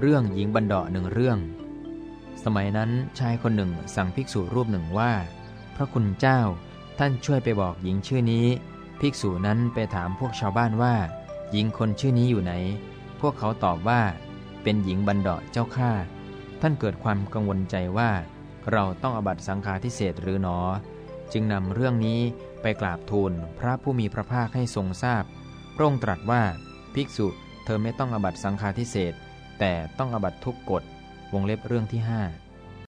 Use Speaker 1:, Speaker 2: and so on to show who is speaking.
Speaker 1: เรื่องหญิงบันดาหนึ่งเรื่อง สมัยนั้นชายคนหนึ่งสั่งภิกษุรูปหนึ่งว่า พระคุณเจ้าท่านช่วยไปบอกหญิงชื่อนี้ ภิกษุนั้นไปถามพวกชาวบ้านว่า หญิงคนชื่อนี้อยู่ไหน พวกเขาตอบว่า เป็นหญิงบันดาเจ้าข้าท่านเกิดความกังวลใจว่า เราต้องอบัตสังฆาทิเศษหรือหนอ จึงนำเรื่องนี้ไปกราบทูลพระผู้มีพระภาคให้ทรงทราบพระองค์ตรัสว่าภิกษุเธอไม่ต้องอบัตสังฆาทิเศษ แต่ต้องอบัตทุกกฎวงเล็บเรื่องที่ห้า